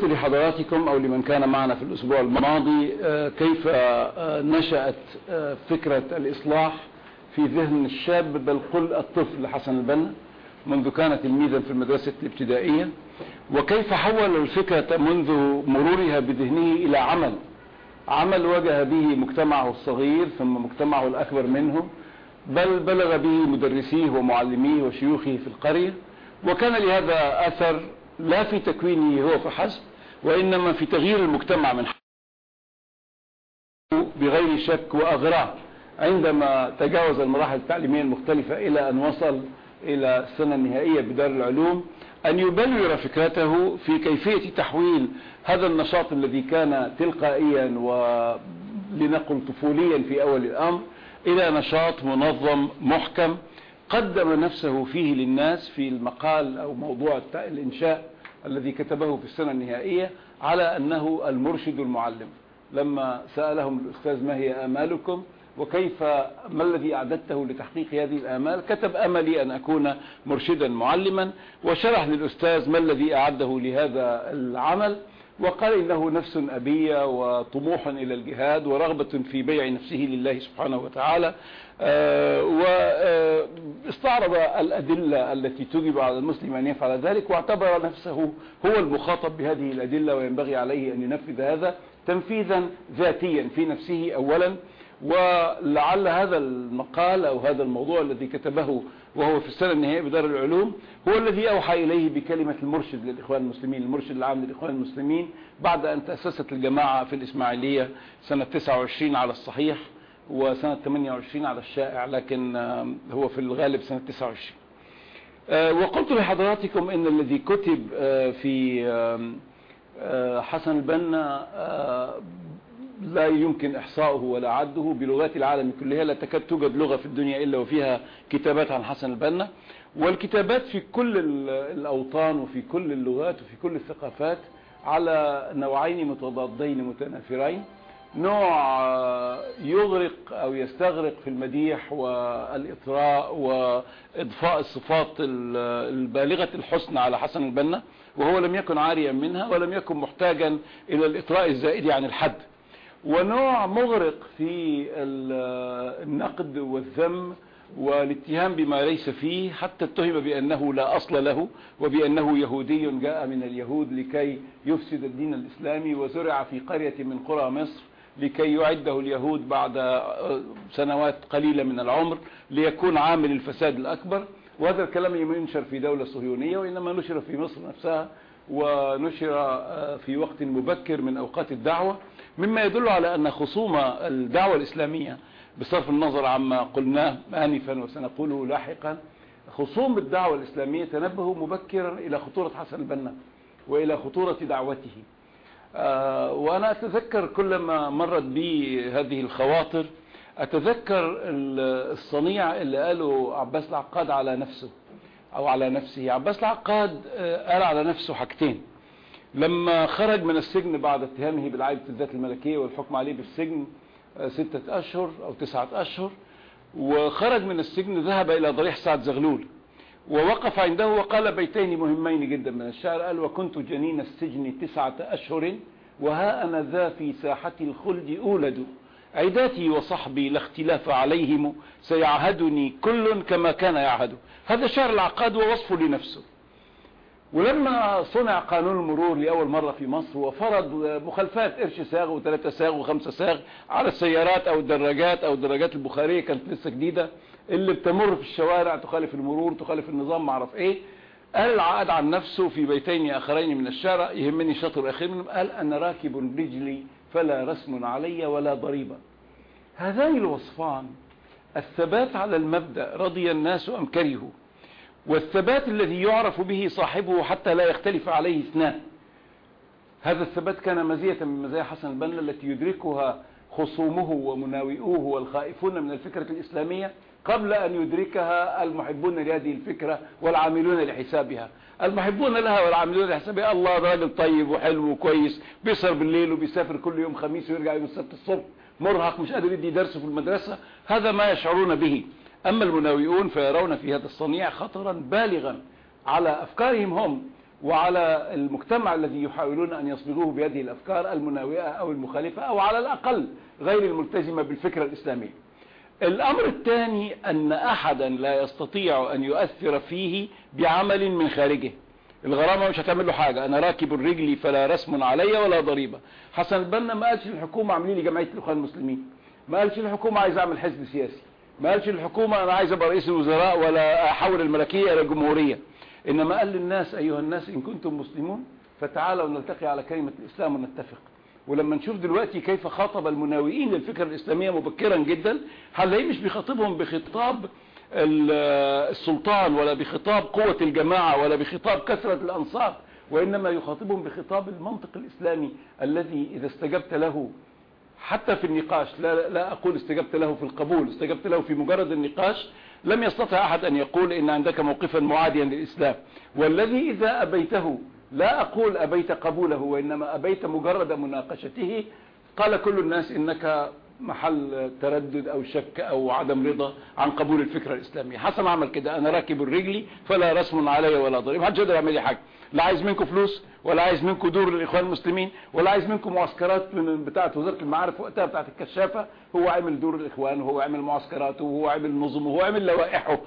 ذكرت لحضراتكم أو لمن كان معنا في الأسبوع الماضي آه، كيف آه، آه، نشأت فكرة الإصلاح في ذهن الشاب بل قل الطفل حسن البنا منذ كان تلميذا في المدرسة الابتدائية وكيف حول الفكرة منذ مرورها بذهنه إلى عمل عمل واجه به مجتمعه الصغير ثم مجتمعه الأكبر منه بل بلغ به مدرسيه ومعلميه وشيوخه في القرية وكان لهذا أثر لا في تكوينه هو فحسب وإنما في تغيير المجتمع من بغير شك وأغراء. عندما تجاوز المراحل التعليمية المختلفة إلى أن وصل إلى السنة النهائية بدار العلوم أن يبلور فكرته في كيفية تحويل هذا النشاط الذي كان تلقائيا ولنقل طفوليا في أول الأمر إلى نشاط منظم محكم قدم نفسه فيه للناس في المقال أو موضوع الإنشاء الذي كتبه في السنة النهائية على أنه المرشد المعلم. لما سألهم الأستاذ ما هي آمالكم وكيف ما الذي أعددته لتحقيق هذه الآمال كتب أملي أن أكون مرشدا معلما وشرح للأستاذ ما الذي أعده لهذا العمل. وقال إنه نفس أبية وطموح إلى الجهاد ورغبة في بيع نفسه لله سبحانه وتعالى. آه، واستعرض آه، الأدلة التي تجب على المسلم أن يفعل ذلك واعتبر نفسه هو المخاطب بهذه الأدلة وينبغي عليه أن ينفذ هذا تنفيذا ذاتيا في نفسه أولا. ولعل هذا المقال أو هذا الموضوع الذي كتبه وهو في السنة النهائية بدار العلوم هو الذي أوحى إليه بكلمة المرشد للإخوان المسلمين المرشد العام للإخوان المسلمين بعد أن تأسست الجماعة في الإسماعيلية سنة 29 على الصحيح وسنة 28 على الشائع لكن آه، هو في الغالب سنة 29 آه، وقلت لحضراتكم أن الذي كتب آه، في حسن البنا لا يمكن إحصاؤه ولا عده بلغات العالم كلها لا تكاد توجد لغة في الدنيا إلا وفيها كتابات عن حسن البنا. والكتابات في كل الأوطان وفي كل اللغات وفي كل الثقافات على نوعين متضادين متنافرين. نوع آه، يغرق أو يستغرق في المديح والإطراء وإضفاء الصفات البالغة الحسن على حسن البنا وهو لم يكن عاريا منها ولم يكن محتاجا إلى الإطراء الزائد عن الحد. ونوع مغرق في النقد والذم والاتهام بما ليس فيه حتى اتهم بأنه لا أصل له وبأنه يهودي جاء من اليهود لكي يفسد الدين الإسلامي وزرع في قرية من قرى مصر لكي يعده اليهود بعد سنوات قليلة من العمر ليكون عامل الفساد الأكبر. وهذا الكلام لم ينشر في دولة صهيونية وإنما نشر في مصر نفسها ونشر في وقت مبكر من أوقات الدعوة. مما يدل على أن خصوم الدعوة الإسلامية بصرف النظر عما قلناه آنفا وسنقوله لاحقا خصوم الدعوة الإسلامية تنبهوا مبكرا إلى خطورة حسن البنا وإلى خطورة دعوته. آه، وأنا أتذكر كلما مرت بي هذه الخواطر أتذكر الصنيع اللي قاله عباس العقاد على نفسه أو على نفسه. عباس العقاد آه، قال على نفسه حاجتين. لما خرج من السجن بعد اتهامه بالعائدة الذات الملكية والحكم عليه بالسجن آه، ستة أشهر أو تسعة أشهر وخرج من السجن ذهب إلى ضريح سعد زغلول ووقف عنده وقال بيتين مهمين جدا من الشعر قال وكنت جنين السجن تسعة أشهر وها أنا ذا في ساحة الخلد أولد عداتي وصحبي لا اختلاف عليهم سيعهدني كل كما كان يعهد هذا شعر العقاد ووصفه لنفسه. ولما صنع قانون المرور لأول مرة في مصر وفرض مخالفات قرش ساغ وثلاثة ساغ وخمسة ساغ على السيارات أو الدراجات أو الدراجات البخارية كانت لسه جديدة اللي بتمر في الشوارع تخالف المرور تخالف النظام معرف إيه. قال العقد عن نفسه في بيتين آخرين من الشارع يهمني شطر أخير منهم قال أنا راكب رجلي فلا رسم علي ولا ضريبة. هذان الوصفان الثبات على المبدأ رضي الناس أم كرهوا. والثبات الذي يعرف به صاحبه حتى لا يختلف عليه إثنان. هذا الثبات كان مزية من مزايا حسن البنا التي يدركها خصومه ومناوئوه والخائفون من الفكرة الإسلامية قبل أن يدركها المحبون لهذه الفكرة والعاملون لحسابها. المحبون لها والعاملون لحسابها الله راجل طيب وحلو وكويس بيسهر بالليل وبيسافر كل يوم خميس ويرجع يوم السبت الصبح مرهق مش قادر يدي درسه في المدرسة هذا ما يشعرون به. أما المناوئون فيرون في هذا الصنيع خطرا بالغا على أفكارهم هم وعلى المجتمع الذي يحاولون أن يصبغوه بهذه الأفكار المناوئة أو المخالفة أو على الأقل غير الملتزمة بالفكرة الإسلامية الأمر الثاني أن أحدا لا يستطيع أن يؤثر فيه بعمل من خارجه. الغرامة مش هتعمل له حاجة. أنا راكب الرجل فلا رسم علي ولا ضريبة. حسن البنا ما قالش الحكومة عاملين لي جمعية الإخوان المسلمين. ما قالش الحكومة عايز أعمل حزب سياسي. ما قالش الحكومة أنا عايز أبقى رئيس الوزراء ولا أحول الملكية إلى الجمهورية. إنما قال للناس أيها الناس إن كنتم مسلمون فتعالوا نلتقي على كلمة الإسلام ونتفق. ولما نشوف دلوقتي كيف خاطب المناوئين للفكرة الإسلامية مبكرا جدا هل مش بيخاطبهم بخطاب السلطان ولا بخطاب قوة الجماعة ولا بخطاب كثرة الأنصار وإنما يخاطبهم بخطاب المنطق الإسلامي الذي إذا استجبت له حتى في النقاش لا, لا أقول استجبت له في القبول استجبت له في مجرد النقاش. لم يستطع أحد أن يقول إن عندك موقفا معاديا للإسلام. والذي إذا أبيته لا أقول أبيت قبوله وإنما أبيت مجرد مناقشته. قال كل الناس إنك محل تردد أو شك أو عدم رضا عن قبول الفكرة الإسلامية. حسن عمل كده أنا راكب الرجلي فلا رسم علي ولا ضريب. حد جدر يعمل حاجة. لا عايز منكم فلوس ولا عايز منكم دور للإخوان المسلمين ولا عايز منكم معسكرات من بتاعة وزارة المعارف وقتها بتاعة الكشافة. هو عامل دور الإخوان وهو عامل معسكراته وهو عامل نظم وهو عامل لوائحه.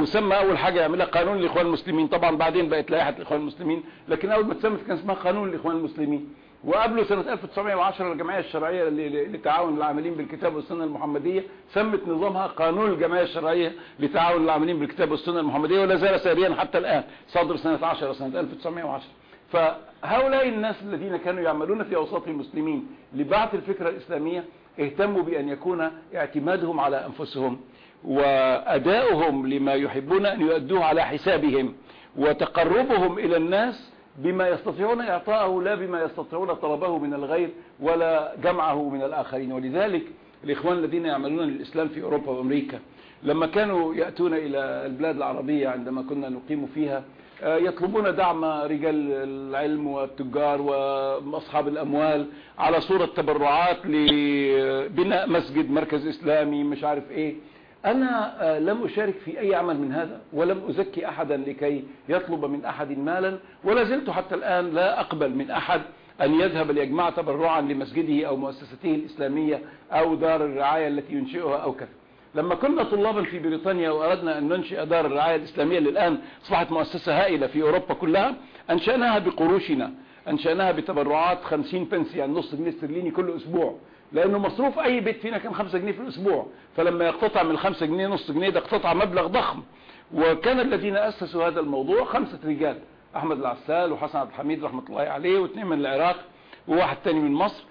وسمى أول حاجة يعملها قانون الاخوان المسلمين. طبعا بعدين بقت لائحة الإخوان المسلمين لكن أول ما اتسمت كان اسمها قانون الاخوان المسلمين. وقبله سنة 1910 الجمعية الشرعية لتعاون العاملين بالكتاب والسنة المحمدية سمت نظامها قانون الجمعية الشرعية لتعاون العاملين بالكتاب والسنة المحمدية ولا زال ساريا حتى الآن صدر سنة 10 سنة 1910 فهؤلاء الناس الذين كانوا يعملون في أوساط المسلمين لبعث الفكرة الإسلامية اهتموا بأن يكون اعتمادهم على أنفسهم وأداؤهم لما يحبون أن يؤدوه على حسابهم وتقربهم إلى الناس بما يستطيعون إعطاءه لا بما يستطيعون طلبه من الغير ولا جمعه من الآخرين. ولذلك الإخوان الذين يعملون للإسلام في أوروبا وأمريكا لما كانوا يأتون إلى البلاد العربية عندما كنا نقيم فيها آه، يطلبون دعم رجال العلم والتجار وأصحاب الأموال على صورة تبرعات لبناء مسجد مركز إسلامي مش عارف إيه. أنا آه، لم أشارك في أي عمل من هذا ولم أزكي أحدا لكي يطلب من أحد مالا ولا زلت حتى الآن لا أقبل من أحد أن يذهب ليجمع تبرعا لمسجده أو مؤسسته الإسلامية أو دار الرعاية التي ينشئها أو كذا. لما كنا طلابا في بريطانيا وأردنا أن ننشئ دار الرعاية الإسلامية اللي الآن أصبحت مؤسسة هائلة في أوروبا كلها أنشأناها بقروشنا أنشأناها بتبرعات 50 بنس يعني نص جنيه استرليني كل أسبوع. لأنه مصروف أي بيت فينا كان 5 جنيه في الأسبوع. فلما يقتطع من 5 جنيه نص جنيه ده اقتطع مبلغ ضخم. وكان الذين أسسوا هذا الموضوع خمسة رجال أحمد العسال وحسن عبد الحميد رحمة الله عليه واثنين من العراق وواحد ثاني من مصر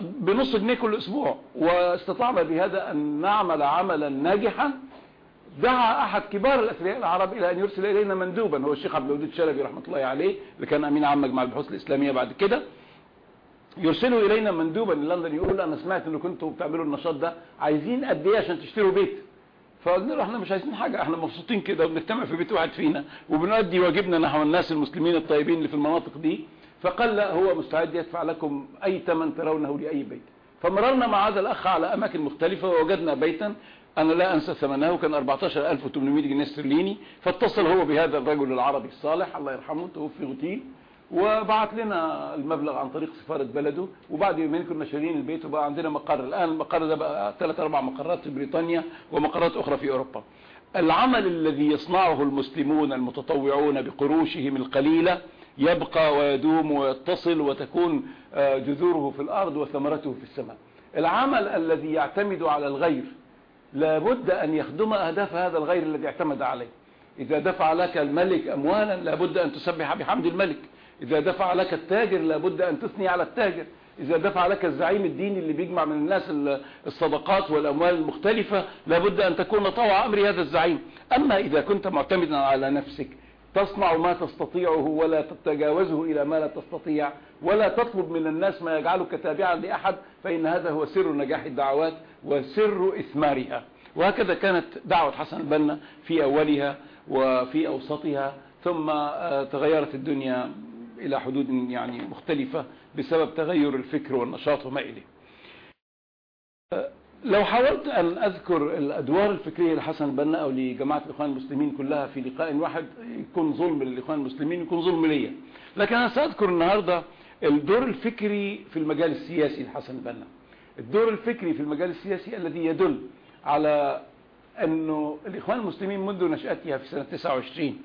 بنص جنيه كل أسبوع. واستطعنا بهذا أن نعمل عملا ناجحا. دعا أحد كبار الأثرياء العرب إلى أن يرسل إلينا مندوبا هو الشيخ عبد الودود شلبي رحمة الله عليه اللي كان أمين عام مجمع البحوث الإسلامية بعد كده. يرسلوا إلينا مندوبا من لندن يقول أنا سمعت أنه كنتوا بتعملوا النشاط ده عايزين قد إيه عشان تشتروا بيت؟ فقلنا له إحنا مش عايزين حاجة إحنا مبسوطين كده وبنجتمع في بيت واحد فينا وبنؤدي واجبنا نحو الناس المسلمين الطيبين اللي في المناطق دي. فقال لا هو مستعد يدفع لكم أي ثمن ترونه لأي بيت. فمررنا مع هذا الأخ على أماكن مختلفة ووجدنا بيتا أنا لا أنسى ثمنه كان 14800 جنيه استرليني. فاتصل هو بهذا الرجل العربي الصالح الله يرحمه توفي غتيل. وبعت لنا المبلغ عن طريق سفارة بلده. وبعد يومين كنا شارين البيت وبقى عندنا مقر. الآن المقر ده بقى ثلاث أربع مقرات في بريطانيا ومقرات أخرى في أوروبا. العمل الذي يصنعه المسلمون المتطوعون بقروشهم القليلة يبقى ويدوم ويتصل وتكون آه، جذوره في الأرض وثمرته في السماء. العمل الذي يعتمد على الغير لابد أن يخدم أهداف هذا الغير الذي اعتمد عليه. إذا دفع لك الملك أموالا لابد أن تسبح بحمد الملك. إذا دفع لك التاجر لابد أن تثني على التاجر. إذا دفع لك الزعيم الديني اللي بيجمع من الناس الصدقات والأموال المختلفة لابد أن تكون طوع أمر هذا الزعيم. أما إذا كنت معتمدا على نفسك تصنع ما تستطيعه ولا تتجاوزه إلى ما لا تستطيع ولا تطلب من الناس ما يجعلك تابعا لأحد فإن هذا هو سر نجاح الدعوات وسر إثمارها. وهكذا كانت دعوة حسن البنا في أولها وفي أوسطها ثم آه، تغيرت الدنيا إلى حدود يعني مختلفة بسبب تغير الفكر والنشاط وما إليه. لو حاولت أن أذكر الأدوار الفكرية لحسن البنا أو لجماعة الإخوان المسلمين كلها في لقاء واحد يكون ظلم للإخوان المسلمين يكون ظلم ليا. لكن أنا سأذكر النهاردة الدور الفكري في المجال السياسي لحسن البنا الدور الفكري في المجال السياسي الذي يدل على أنه الإخوان المسلمين منذ نشأتها في سنة 29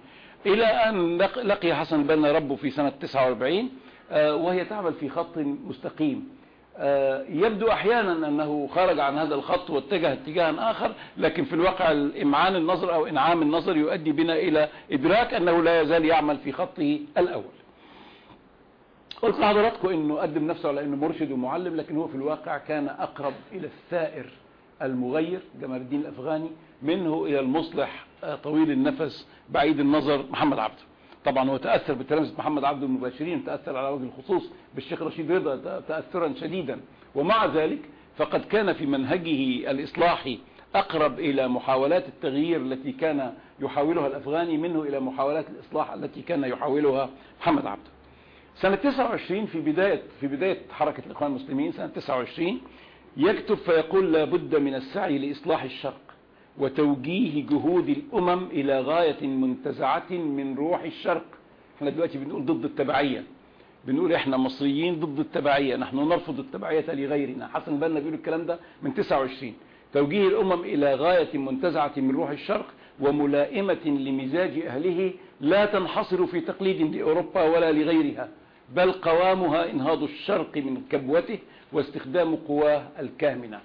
إلى أن لقي حسن البنا ربه في سنة 49 آه، وهي تعمل في خط مستقيم. آه، يبدو أحيانا أنه خرج عن هذا الخط واتجه اتجاها آخر لكن في الواقع إمعان النظر أو إنعام النظر يؤدي بنا إلى إدراك أنه لا يزال يعمل في خطه الأول. قلت لحضراتكم أنه قدم نفسه على أنه مرشد ومعلم لكن هو في الواقع كان أقرب إلى الثائر. المغير جمال الدين الأفغاني منه إلى المصلح آه، طويل النفس بعيد النظر محمد عبده طبعا هو تأثر بتلامذة محمد عبده المباشرين تأثر على وجه الخصوص بالشيخ رشيد رضا تأثرا شديدا. ومع ذلك فقد كان في منهجه الإصلاحي أقرب إلى محاولات التغيير التي كان يحاولها الأفغاني منه إلى محاولات الإصلاح التي كان يحاولها محمد عبده سنة 29 في بداية في بداية حركة الإخوان المسلمين سنة 29 يكتب فيقول لا بد من السعي لإصلاح الشرق وتوجيه جهود الأمم إلى غاية منتزعة من روح الشرق. إحنا دلوقتي بنقول ضد التبعية. بنقول إحنا مصريين ضد التبعية. نحن نرفض التبعية لغيرنا. حسن البنا بيقول الكلام ده من 29 توجيه الأمم إلى غاية منتزعة من روح الشرق وملائمة لمزاج أهله لا تنحصر في تقليد لأوروبا ولا لغيرها بل قوامها إنهاض الشرق من كبوته واستخدام قواه الكامنة.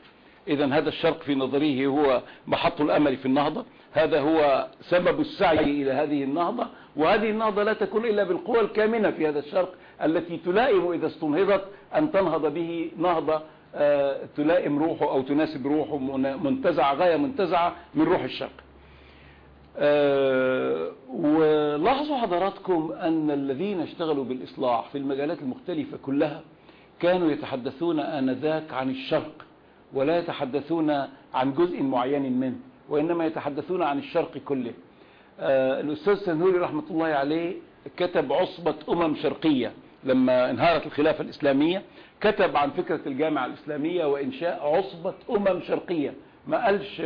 إذا هذا الشرق في نظره هو محط الأمل في النهضة. هذا هو سبب السعي إلى هذه النهضة. وهذه النهضة لا تكون إلا بالقوى الكامنة في هذا الشرق التي تلائم إذا استنهضت أن تنهض به نهضة آه، تلائم روحه أو تناسب روحه منتزعة غاية منتزعة من روح الشرق. آه، ولاحظوا حضراتكم أن الذين اشتغلوا بالإصلاح في المجالات المختلفة كلها كانوا يتحدثون آنذاك عن الشرق ولا يتحدثون عن جزء معين منه وإنما يتحدثون عن الشرق كله. آه الأستاذ سنهوري رحمة الله عليه كتب عصبة أمم شرقية لما انهارت الخلافة الإسلامية كتب عن فكرة الجامعة الإسلامية وإنشاء عصبة أمم شرقية. ما قالش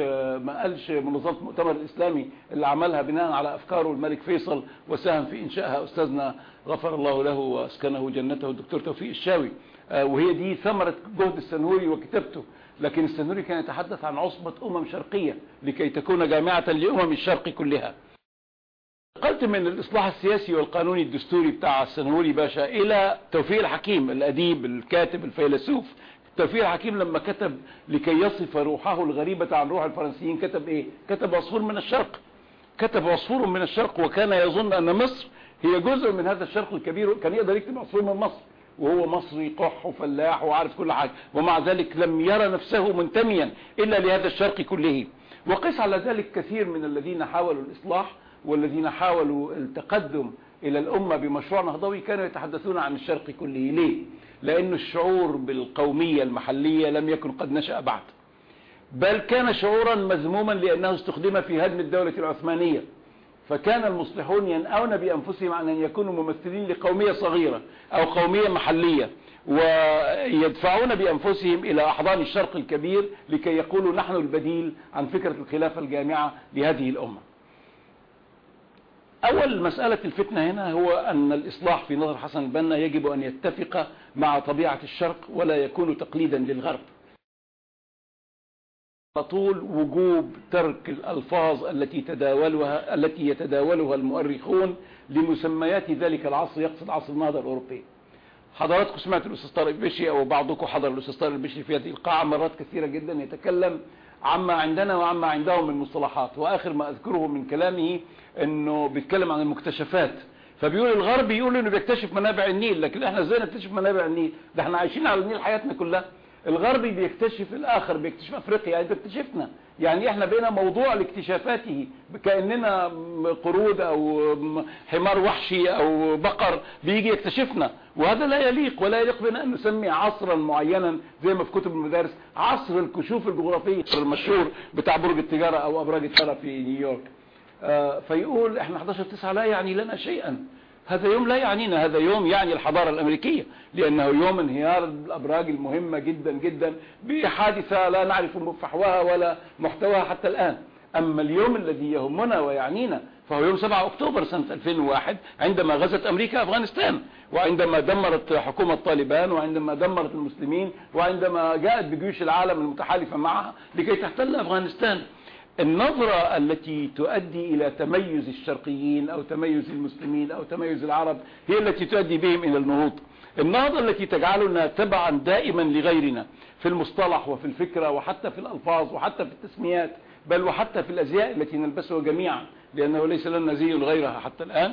ما قالش منظمة المؤتمر الإسلامي اللي عملها بناء على أفكاره الملك فيصل وساهم في انشائها أستاذنا غفر الله له وأسكنه جنته الدكتور توفيق الشاوي. آه، وهي دي ثمرة جهد السنوري وكتابته. لكن السنوري كان يتحدث عن عصبة أمم شرقية لكي تكون جامعة لأمم الشرق كلها. انتقلت من الإصلاح السياسي والقانوني الدستوري بتاع السنوري باشا إلى توفيق الحكيم الأديب الكاتب الفيلسوف. توفيق الحكيم لما كتب لكي يصف روحه الغريبة عن روح الفرنسيين كتب إيه؟ كتب عصفور من الشرق. كتب عصفور من الشرق وكان يظن أن مصر هي جزء من هذا الشرق الكبير كان يقدر يكتب عصفور من مصر. وهو مصري قح وفلاح وعارف كل حاجة. ومع ذلك لم يرى نفسه منتميا إلا لهذا الشرق كله. وقص على ذلك كثير من الذين حاولوا الإصلاح والذين حاولوا التقدم إلى الأمة بمشروع نهضوي كانوا يتحدثون عن الشرق كله. ليه؟ لأن الشعور بالقومية المحلية لم يكن قد نشأ بعد. بل كان شعورا مذموما لأنه استخدم في هدم الدولة العثمانية. فكان المصلحون ينأون بأنفسهم عن أن يكونوا ممثلين لقومية صغيرة أو قومية محلية ويدفعون بأنفسهم إلى أحضان الشرق الكبير لكي يقولوا نحن البديل عن فكرة الخلافة الجامعة لهذه الأمة. أول مسألة الفتنة هنا هو أن الإصلاح في نظر حسن البنا يجب أن يتفق مع طبيعة الشرق ولا يكون تقليدا للغرب. طول وجوب ترك الألفاظ التي تداولها التي يتداولها المؤرخون لمسميات ذلك العصر يقصد عصر النهضة الأوروبية حضراتكم سمعت الأستاذ طارق بشي أو بعضكم حضر الأستاذ طارق بشي في هذه القاعة مرات كثيرة جدا يتكلم عما عندنا وعما عندهم من مصطلحات. وآخر ما أذكره من كلامه أنه بيتكلم عن المكتشفات. فبيقول الغرب يقول أنه بيكتشف منابع النيل لكن إحنا إزاي نكتشف منابع النيل؟ ده إحنا عايشين على النيل حياتنا كلها. الغربي بيكتشف الآخر بيكتشف أفريقيا. يعني بيكتشفنا يعني إحنا بقينا موضوع لاكتشافاته كأننا قرود أو حمار وحشي أو بقر بيجي يكتشفنا. وهذا لا يليق ولا يليق بنا أن نسمي عصرا معينا زي ما في كتب المدارس عصر الكشوف الجغرافي المشهور بتاع برج التجارة أو أبراج الثرى في نيويورك. آه، فيقول إحنا 11 9 لا يعني لنا شيئا. هذا يوم لا يعنينا هذا يوم يعني الحضارة الأمريكية لأنه يوم انهيار الأبراج المهمة جدا جدا بحادثة لا نعرف فحواها ولا محتواها حتى الآن. أما اليوم الذي يهمنا ويعنينا فهو يوم 7 أكتوبر سنة 2001 عندما غزت أمريكا أفغانستان وعندما دمرت حكومة طالبان وعندما دمرت المسلمين وعندما جاءت بجيوش العالم المتحالفة معها لكي تحتل أفغانستان. النظرة التي تؤدي إلى تميز الشرقيين أو تميز المسلمين أو تميز العرب هي التي تؤدي بهم إلى النهوض. النهضة التي تجعلنا تبعا دائما لغيرنا في المصطلح وفي الفكرة وحتى في الألفاظ وحتى في التسميات بل وحتى في الأزياء التي نلبسها جميعا لأنه ليس لنا زي غيرها حتى الآن.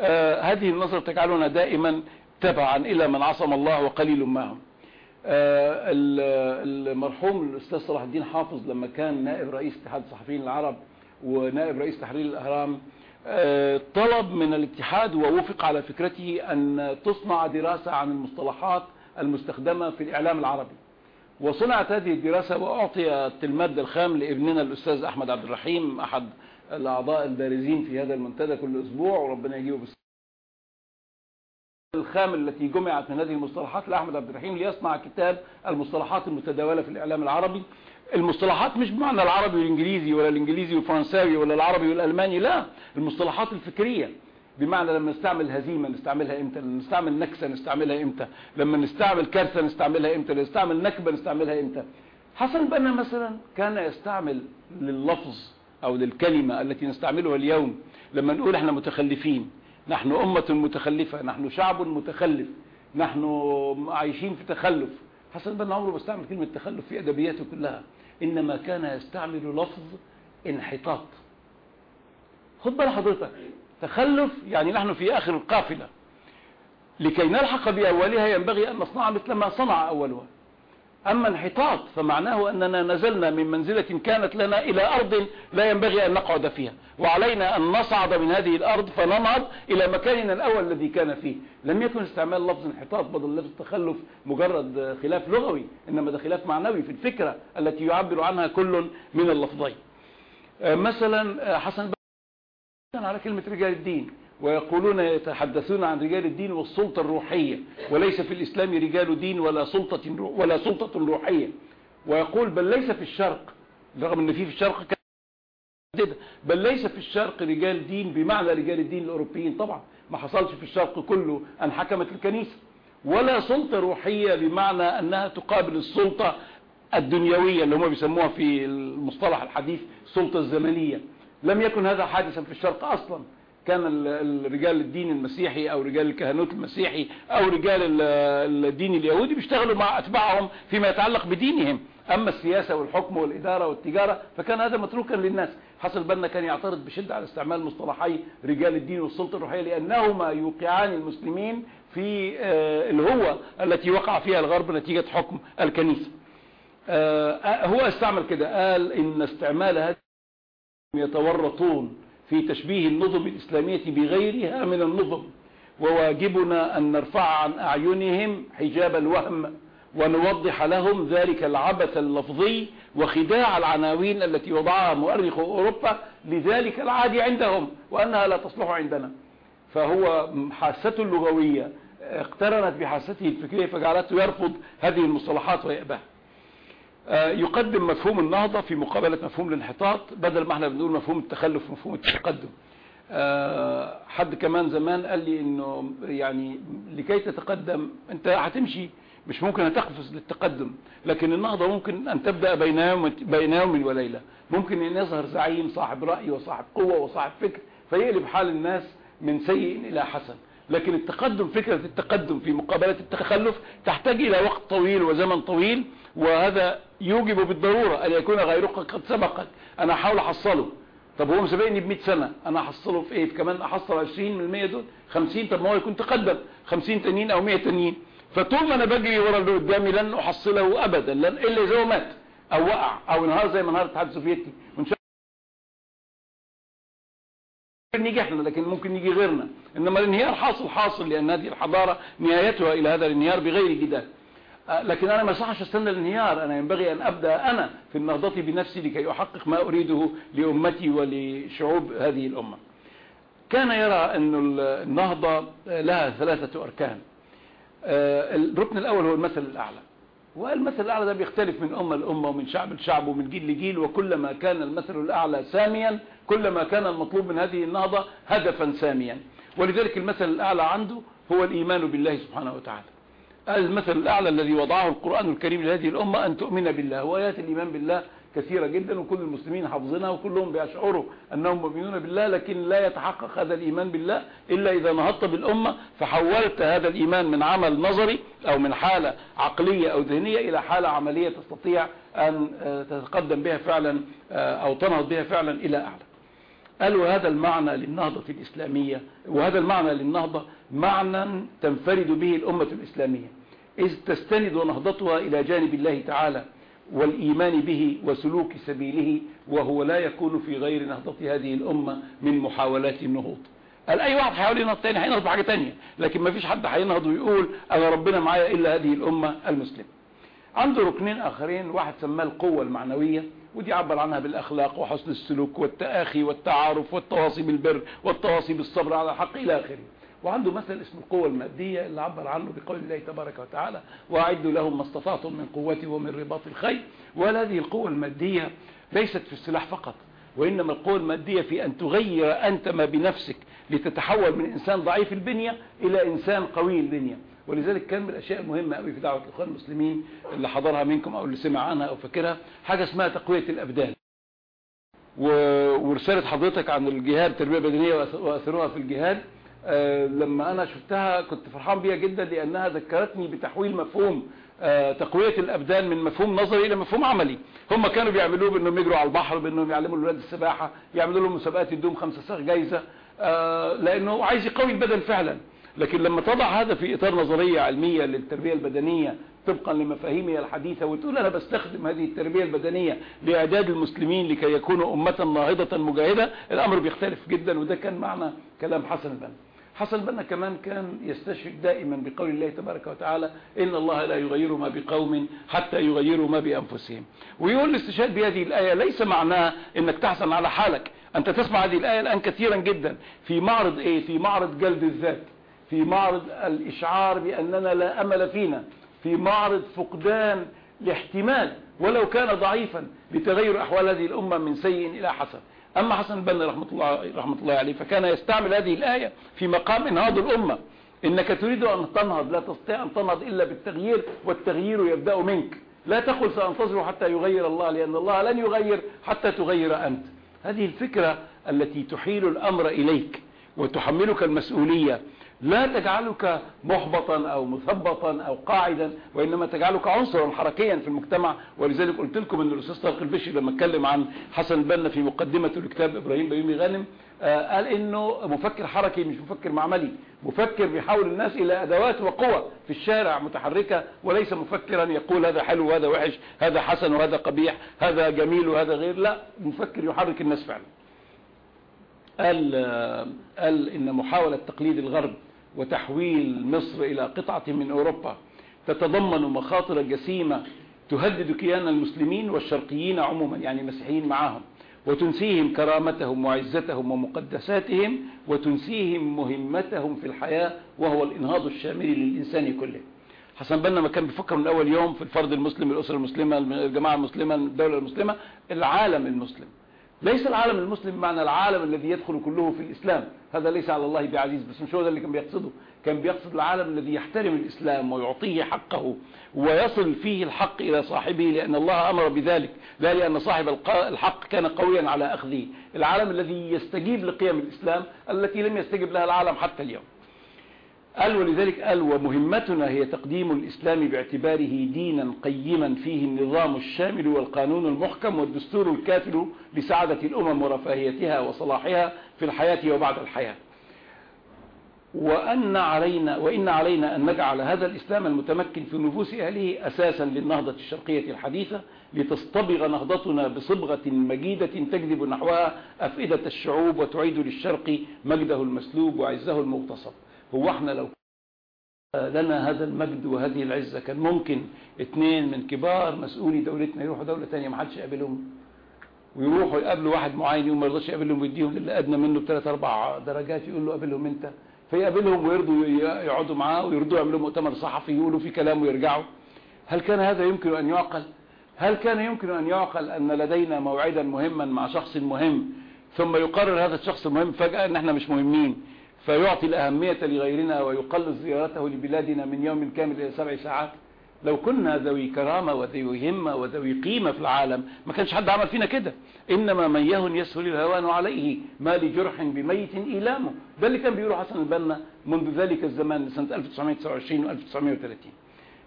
آه هذه النظرة تجعلنا دائما تبعا إلى من عصم الله وقليل ما هم. آه، المرحوم الأستاذ صلاح الدين حافظ لما كان نائب رئيس اتحاد الصحفيين العرب ونائب رئيس تحرير الأهرام آه، طلب من الاتحاد ووفق على فكرته أن تصنع دراسة عن المصطلحات المستخدمة في الإعلام العربي. وصنعت هذه الدراسة وأعطيت المادة الخام لابننا الأستاذ أحمد عبد الرحيم أحد الأعضاء البارزين في هذا المنتدى كل أسبوع وربنا يجيبه بالسلام الخام التي جمعت من هذه المصطلحات لأحمد عبد الرحيم ليصنع كتاب المصطلحات المتداولة في الإعلام العربي. المصطلحات مش بمعنى العربي والإنجليزي ولا الإنجليزي والفرنساوي ولا العربي والألماني لا. المصطلحات الفكرية. بمعنى لما نستعمل هزيمة نستعملها إمتى؟ لما نستعمل نكسة نستعملها إمتى؟ لما نستعمل كارثة نستعملها إمتى؟ لما نستعمل نكبة نستعملها إمتى؟ حسن بنا مثلا كان يستعمل لللفظ أو للكلمة التي نستعملها اليوم. لما نقول إحنا متخلفين نحن أمة متخلفة نحن شعب متخلف نحن عايشين في تخلف. حسن بن عمرو بستعمل كلمة تخلف في أدبياته كلها. إنما كان يستعمل لفظ انحطاط. خد بال حضرتك. تخلف يعني نحن في آخر القافلة. لكي نلحق بأولها ينبغي أن نصنع مثل ما صنع أولها. أما انحطاط فمعناه أننا نزلنا من منزلة كانت لنا إلى أرض لا ينبغي أن نقعد فيها. وعلينا أن نصعد من هذه الأرض فننهض إلى مكاننا الأول الذي كان فيه. لم يكن استعمال لفظ انحطاط بدل لفظ تخلف مجرد خلاف لغوي إنما ده خلاف معنوي في الفكرة التي يعبر عنها كل من اللفظين. آه، مثلا آه، حسن على كلمة رجال الدين. ويقولون يتحدثون عن رجال الدين والسلطة الروحية وليس في الإسلام رجال دين ولا سلطة, ولا سلطة روحية. ويقول بل ليس في الشرق رغم إن في في الشرق بل ليس في الشرق رجال دين بمعنى رجال الدين الأوروبيين. طبعا ما حصلش في الشرق كله أن حكمت الكنيسة. ولا سلطة روحية بمعنى أنها تقابل السلطة الدنيوية اللي هم بيسموها في المصطلح الحديث السلطة الزمنية. لم يكن هذا حادثا في الشرق أصلا. كان الرجال الدين المسيحي أو رجال الكهنوت المسيحي أو رجال الدين اليهودي بيشتغلوا مع أتباعهم فيما يتعلق بدينهم. أما السياسة والحكم والإدارة والتجارة فكان هذا متروكا للناس. حسن بنا كان يعترض بشدة على استعمال مصطلحي رجال الدين والسلطة الروحية لأنهما يوقعان المسلمين في آه، الهوة التي وقع فيها الغرب نتيجة حكم الكنيسة. آه، آه، هو استعمل كده. قال إن استعمال هذا يتورطون في تشبيه النظم الإسلامية بغيرها من النظم وواجبنا أن نرفع عن أعينهم حجاب الوهم ونوضح لهم ذلك العبث اللفظي وخداع العناوين التي وضعها مؤرخ أوروبا لذلك العادي عندهم وأنها لا تصلح عندنا. فهو حاسة اللغوية اقترنت بحاسته الفكرية فجعلته يرفض هذه المصطلحات ويأباه آه، يقدم مفهوم النهضة في مقابلة مفهوم الانحطاط بدل ما إحنا بنقول مفهوم التخلف مفهوم التقدم. آه، حد كمان زمان قال لي إنه يعني لكي تتقدم أنت هتمشي مش ممكن هتقفز للتقدم لكن النهضة ممكن أن تبدأ بين يوم وليلة. ممكن أن يظهر زعيم صاحب رأي وصاحب قوة وصاحب فكر فيقلب حال الناس من سيء إلى حسن. لكن التقدم فكرة التقدم في مقابلة التخلف تحتاج إلى وقت طويل وزمن طويل وهذا يوجب بالضرورة أن يكون غيرك قد سبقك. أنا أحاول أحصله. طب هو مسابقني ب 100 سنة أنا أحصله في إيه؟ في كمان أحصل 20% من 100 دول؟ 50 طب ما هو يكون تقدم. 50 تانيين أو 100 تانيين. فطول ما أنا بجري ورا اللي قدامي لن أحصله أبدا لن إلا إذا هو مات أو وقع أو انهار زي ما انهار الاتحاد السوفيتي. نيجي إحنا لكن ممكن يجي غيرنا. إنما الانهيار حاصل حاصل لأن هذه الحضارة نهايتها إلى هذا الانهيار بغير جدال. آه، لكن أنا ما يصحش أستنى الانهيار. أنا ينبغي أن أبدأ أنا في النهضة بنفسي لكي أحقق ما أريده لأمتي ولشعوب هذه الأمة. كان يرى أن النهضة لها ثلاثة أركان. آه، الركن الأول هو المثل الأعلى. والمثل الأعلى ده بيختلف من أمة لأمة ومن شعب لشعب ومن جيل لجيل وكلما كان المثل الأعلى ساميا كلما كان المطلوب من هذه النهضة هدفا ساميا. ولذلك المثل الأعلى عنده هو الإيمان بالله سبحانه وتعالى. المثل الأعلى الذي وضعه القرآن الكريم لهذه الأمة أن تؤمن بالله وآيات الإيمان بالله كثيرة جدا وكل المسلمين حافظينها وكلهم بيشعروا أنهم مؤمنون بالله لكن لا يتحقق هذا الإيمان بالله إلا إذا نهضت بالأمة فحولت هذا الإيمان من عمل نظري أو من حالة عقلية أو ذهنية إلى حالة عملية تستطيع أن آه، تتقدم بها فعلا آه، أو تنهض بها فعلا إلى أعلى. قالوا هذا المعنى للنهضة الإسلامية وهذا المعنى للنهضة معنى تنفرد به الأمة الإسلامية. إذ تستند نهضتها إلى جانب الله تعالى. والإيمان به وسلوك سبيله وهو لا يكون في غير نهضة هذه الأمة من محاولات النهوض. قال أي واحد هيحاول ينهض تاني هينهض بحاجة تانية لكن ما فيش حد هينهض ويقول أنا ربنا معايا إلا هذه الأمة المسلمة. عنده ركنين آخرين واحد سماه القوة المعنوية ودي عبر عنها بالأخلاق وحسن السلوك والتآخي والتعارف والتواصي بالبر والتواصي بالصبر على الحق إلى آخره. وعنده مثل اسم القوة المادية اللي عبر عنه بقول الله تبارك وتعالى وأعدوا لهم ما استطعتم من قوة ومن رباط الخيل وهذه القوة المادية ليست في السلاح فقط وإنما القوة المادية في أن تغير أنت ما بنفسك لتتحول من إنسان ضعيف البنية إلى إنسان قوي البنية. ولذلك كان من الأشياء المهمة قوي في دعوة الإخوان المسلمين اللي حضرها منكم أو اللي سمع عنها أو فاكرها حاجة اسمها تقوية الأبدان. ورسالة حضرتك عن الجهاد التربية البدنية وأثرها في الجهاد. آه، لما أنا شفتها كنت فرحان بيها جدا لأنها ذكرتني بتحويل مفهوم آه، تقوية الأبدان من مفهوم نظري إلى مفهوم عملي. هم كانوا بيعملوه بأنهم يجروا على البحر بأنهم يعلموا الاولاد السباحة يعملوا لهم مسابقات يدوهم خمسة صاغ جايزة آه، لأنه عايز يقوي البدن فعلا. لكن لما تضع هذا في إطار نظرية علمية للتربية البدنية طبقا لمفاهيمها الحديثة وتقول أنا بستخدم هذه التربية البدنية لإعداد المسلمين لكي يكونوا أمة ناهضة مجاهدة الأمر بيختلف جدا وده كان معنى كلام حسن البنا. حسن البنا كمان كان يستشهد دائما بقول الله تبارك وتعالى إن الله لا يغير ما بقوم حتى يغيروا ما بأنفسهم. ويقول الاستشهاد بهذه الآية ليس معناه أنك تحسن على حالك. أنت تسمع هذه الآية الآن كثيرا جدا. في معرض إيه؟ في معرض جلد الذات. في معرض الإشعار بأننا لا أمل فينا. في معرض فقدان الاحتمال. ولو كان ضعيفا لتغير أحوال هذه الأمة من سيء إلى حسن. أما حسن البنا رحمة الله, رحمة الله عليه فكان يستعمل هذه الآية في مقام إنهاض الأمة إنك تريد أن تنهض لا تستطيع أن تنهض إلا بالتغيير والتغيير يبدأ منك. لا تقل سأنتظر حتى يغير الله لأن الله لن يغير حتى تغير أنت. هذه الفكرة التي تحيل الأمر إليك وتحملك المسؤولية لا تجعلك محبطا أو مثبطا أو قاعدا وإنما تجعلك عنصرا حركيا في المجتمع. ولذلك قلت لكم إن الأستاذ طارق البشري لما اتكلم عن حسن البنا في مقدمة لكتاب إبراهيم بيومي غانم آه، قال إنه مفكر حركي مش مفكر معملي. مفكر بيحول الناس إلى أدوات وقوى في الشارع متحركة وليس مفكرا يقول هذا حلو وهذا وحش هذا حسن وهذا قبيح هذا جميل وهذا غير. لا مفكر يحرك الناس فعلا. قال آه، قال إن محاولة تقليد الغرب وتحويل مصر إلى قطعة من أوروبا تتضمن مخاطر جسيمة تهدد كيان المسلمين والشرقيين عموما يعني المسيحيين معاهم وتنسيهم كرامتهم وعزتهم ومقدساتهم وتنسيهم مهمتهم في الحياة وهو الإنهاض الشامل للإنسان كله. حسن بنا ما كان بيفكر من أول يوم في الفرد المسلم الأسرة المسلمة الجماعة المسلمة الدولة المسلمة العالم المسلم. ليس العالم المسلم بمعنى العالم الذي يدخل كله في الإسلام. هذا ليس على الله بعزيز بس مش هو ده اللي كان بيقصده. كان بيقصد العالم الذي يحترم الإسلام ويعطيه حقه ويصل فيه الحق إلى صاحبه لأن الله أمر بذلك. لا لأن صاحب الحق كان قويا على أخذه. العالم الذي يستجيب لقيم الإسلام التي لم يستجب لها العالم حتى اليوم. قال ولذلك قال ومهمتنا هي تقديم الإسلام باعتباره دينا قيما فيه النظام الشامل والقانون المحكم والدستور الكافل لسعادة الأمم ورفاهيتها وصلاحها في الحياة وبعد الحياة. وأن علينا وإن علينا أن نجعل هذا الإسلام المتمكن في نفوس أهله أساسا للنهضة الشرقية الحديثة لتصطبغ نهضتنا بصبغة مجيدة تجذب نحوها أفئدة الشعوب وتعيد للشرق مجده المسلوب وعزه المغتصب. هو إحنا لو لنا هذا المجد وهذه العزة. كان ممكن اتنين من كبار مسؤولي دولتنا يروحوا دولة تانية ما حدش يقابلهم. ويروحوا يقابلوا واحد معين يوم ما يرضاش يقابلهم ويديهم للي أدنى منه بثلاث أربع درجات يقول له قابلهم أنت. فيقابلهم ويرضوا يقعدوا معاه ويرضوا يعملوا مؤتمر صحفي يقولوا في كلام ويرجعوا. هل كان هذا يمكن أن يعقل؟ هل كان يمكن أن يعقل أن لدينا موعدا مهما مع شخص مهم ثم يقرر هذا الشخص المهم فجأة إن إحنا مش مهمين؟ فيعطي الأهمية لغيرنا ويقلص زيارته لبلادنا من يوم كامل إلى سبع ساعات. لو كنا ذوي كرامة وذوي همة وذوي قيمة في العالم ما كانش حد عمل فينا كده. إنما من يهن يسهل الهوان عليه ما لجرح بميت إيلامه. ده اللي كان بيقوله حسن البنا منذ ذلك الزمان سنة 1929 و 1930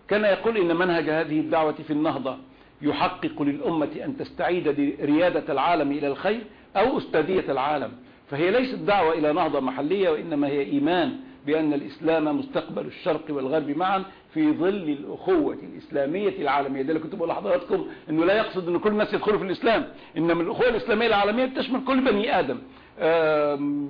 كان يقول إن منهج هذه الدعوة في النهضة يحقق للأمة أن تستعيد ريادة العالم إلى الخير أو أستاذية العالم. فهي ليست دعوة إلى نهضة محلية وإنما هي إيمان بأن الإسلام مستقبل الشرق والغرب معا في ظل الأخوة الإسلامية العالمية. ده اللي كنت بقول لحضراتكم أنه لا يقصد أن كل الناس يدخلوا في الإسلام إنما الأخوة الإسلامية العالمية بتشمل كل بني آدم.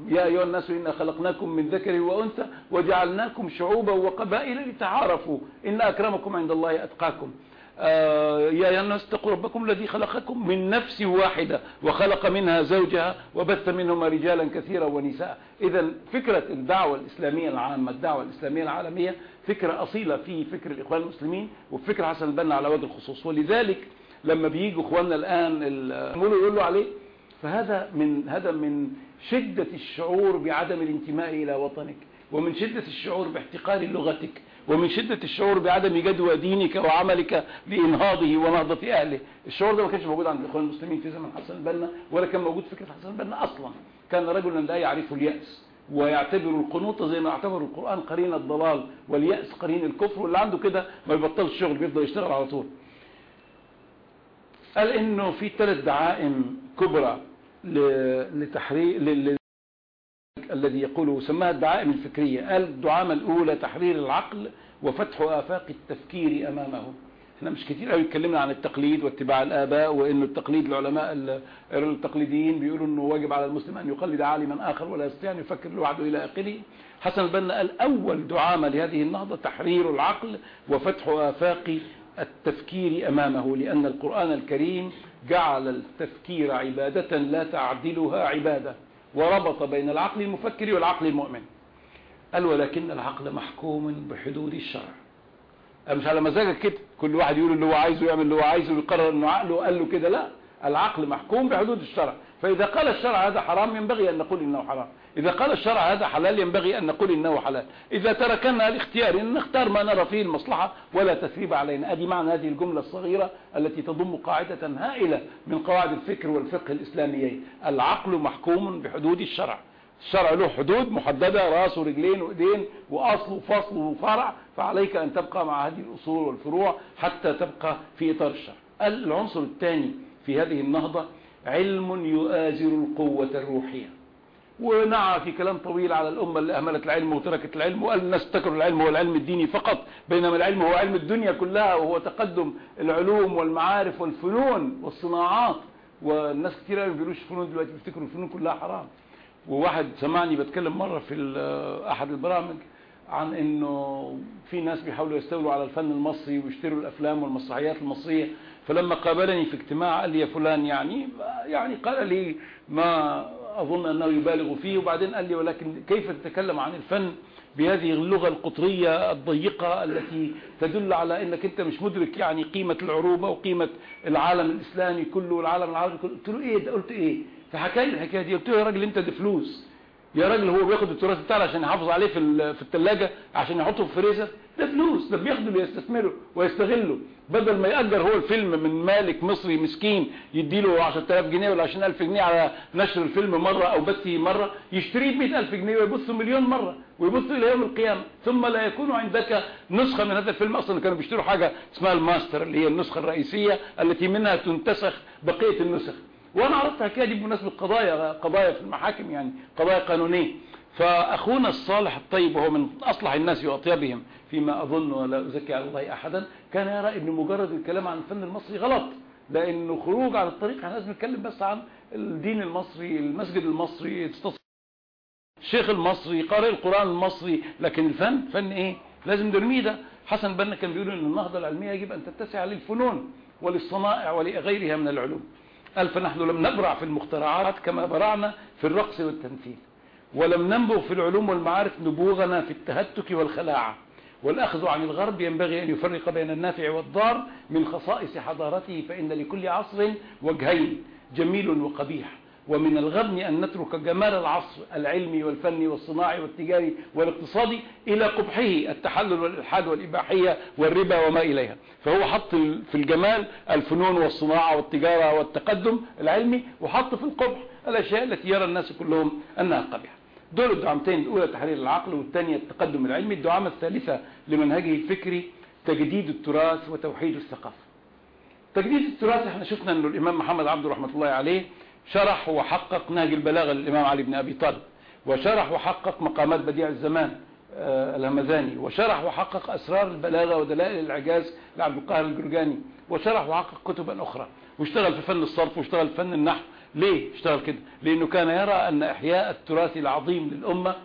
يا أيها الناس إنا خلقناكم من ذكر وأنثى وجعلناكم شعوبا وقبائل لتعارفوا. إن أكرمكم عند الله أتقاكم. آه، يا أيها اتقوا ربكم الذي خلقكم من نفس واحدة وخلق منها زوجها وبث منهما رجالا كثيرا ونساء. إذا فكرة الدعوة الإسلامية العامة الدعوة الإسلامية العالمية فكرة أصيلة في فكر الإخوان المسلمين وفكرة حسن البنا على وجه الخصوص. ولذلك لما بيجوا إخواننا الآن يقولوا عليه فهذا من هذا من شدة الشعور بعدم الانتماء إلى وطنك ومن شدة الشعور باحتقار لغتك. ومن شدة الشعور بعدم جدوى دينك وعملك لإنهاضه ونهضة أهله. الشعور ده ما كانش موجود عند الإخوان المسلمين في زمن حسن البنا ولا كان موجود فكرة حسن البنا أصلا. كان رجلا لا يعرف اليأس ويعتبر القنوط زي ما اعتبر القرآن قرين الضلال واليأس قرين الكفر واللي عنده كده ما يبطلش الشغل بيفضل يشتغل على طول. قال إنه في ثلاث دعائم كبرى لتحريق الذي يقوله سماها الدعائم الفكرية. قال الدعامة الأولى تحرير العقل وفتح آفاق التفكير أمامه. إحنا مش كتير قوي اتكلمنا عن التقليد واتباع الآباء وإنه التقليد العلماء التقليديين بيقولوا إنه واجب على المسلم أن يقلد عالما آخر ولا يستطيع أن يفكر لوحده إلى آخره. حسن البنا قال أول دعامة لهذه النهضة تحرير العقل وفتح آفاق التفكير أمامه لأن القرآن الكريم جعل التفكير عبادة لا تعدلها عبادة. وربط بين العقل المفكر والعقل المؤمن. قال ولكن العقل محكوم بحدود الشرع. مش على مزاجك كده؟ كل واحد يقول اللي هو عايزه يعمل اللي هو عايزه ويقرر إنه عقله قال له كده لا. العقل محكوم بحدود الشرع. فإذا قال الشرع هذا حرام ينبغي أن نقول إنه حرام إذا قال الشرع هذا حلال ينبغي أن نقول إنه حلال. إذا تركنا الاختيار إن نختار ما نرى فيه المصلحة ولا تثريب علينا. أدي معنى هذه الجملة الصغيرة التي تضم قاعدة هائلة من قواعد الفكر والفقه الإسلاميين. العقل محكوم بحدود الشرع. الشرع له حدود محددة رأس ورجلين وإيدين وأصل وفصل وفرع. فعليك أن تبقى مع هذه الأصول والفروع حتى تبقى في إطار الشرع. العنصر الثاني في هذه النهضة علم يؤازر القوة الروحية. ونعى في كلام طويل على الأمة اللي أهملت العلم وتركت العلم وقال الناس تكر العلم هو العلم الديني فقط بينما العلم هو علم الدنيا كلها وهو تقدم العلوم والمعارف والفنون والصناعات. والناس كتير ما بيقولوش فنون دلوقتي بيفتكروا الفنون كلها حرام. وواحد سمعني بتكلم مرة في أحد البرامج عن إنه في ناس بيحاولوا يستولوا على الفن المصري ويشتروا الأفلام والمسرحيات المصرية. فلما قابلني في اجتماع قال لي يا فلان يعني يعني قال لي ما أظن أنه يبالغ فيه. وبعدين قال لي ولكن كيف تتكلم عن الفن بهذه اللغة القطرية الضيقة التي تدل على أنك أنت مش مدرك يعني قيمة العروبة وقيمة العالم الإسلامي كله والعالم العربي كله. قلت له إيه؟ ده قلت إيه؟ فحكى لي الحكاية دي. قلت له يا راجل أنت دي فلوس. يا راجل هو بياخد التراث بتاعنا عشان يحافظ عليه في في الثلاجه عشان يحطه في فريزر؟ ده فلوس ده بياخده ليستثمره ويستغله. بدل ما يأجر هو الفيلم من مالك مصري مسكين يديله 10000 جنيه ولا 20000 جنيه على نشر الفيلم مرة أو بس مرة يشتريه ب 100000 جنيه ويبص مليون مرة ويبص إلى يوم القيامة. ثم لا يكون عندك نسخة من هذا الفيلم. أصلا كانوا بيشتروا حاجة اسمها الماستر اللي هي النسخة الرئيسية التي منها تنتسخ بقية النسخ. وأنا عرضتها كده دي بمناسبة قضايا قضايا في المحاكم يعني قضايا قانونية. فأخونا الصالح الطيب وهو من أصلح الناس وأطيبهم فيما أظن ولا أزكي على الله أحدا كان يرى ان مجرد الكلام عن الفن المصري غلط لأنه خروج عن الطريق إحنا لازم نتكلم بس عن الدين المصري المسجد المصري الشيخ المصري قارئ القرآن المصري لكن الفن فن إيه؟ لازم نرميه ده حسن بنا كان بيقول إن النهضة العلمية يجب أن تتسع للفنون وللصنائع ولغيرها من العلوم. قال فنحن لم نبرع في المخترعات كما برعنا في الرقص والتمثيل ولم ننبغ في العلوم والمعارف نبوغنا في التهتك والخلاعة والأخذ عن الغرب ينبغي أن يفرق بين النافع والضار من خصائص حضارته فإن لكل عصر وجهين جميل وقبيح. ومن الغبن أن نترك جمال العصر العلمي والفني والصناعي والتجاري والاقتصادي إلى قبحه التحلل والإلحاد والإباحية والربا وما إليها فهو حط في الجمال الفنون والصناعة والتجارة والتقدم العلمي وحط في القبح الأشياء التي يرى الناس كلهم أنها قبيحة دول الدعامتين الأولى تحرير العقل والثانية التقدم العلمي الدعامة الثالثة لمنهجه الفكري تجديد التراث وتوحيد الثقافة تجديد التراث إحنا شفنا أنه الإمام محمد عبده رحمة الله عليه شرح وحقق نهج البلاغة للإمام علي بن أبي طالب وشرح وحقق مقامات بديع الزمان آه، الهمذاني وشرح وحقق أسرار البلاغة ودلائل الإعجاز لعبد القاهر الجرجاني وشرح وحقق كتبا أخرى. واشتغل في فن الصرف واشتغل في فن النحو. ليه اشتغل كده؟ لأنه كان يرى أن إحياء التراث العظيم للأمة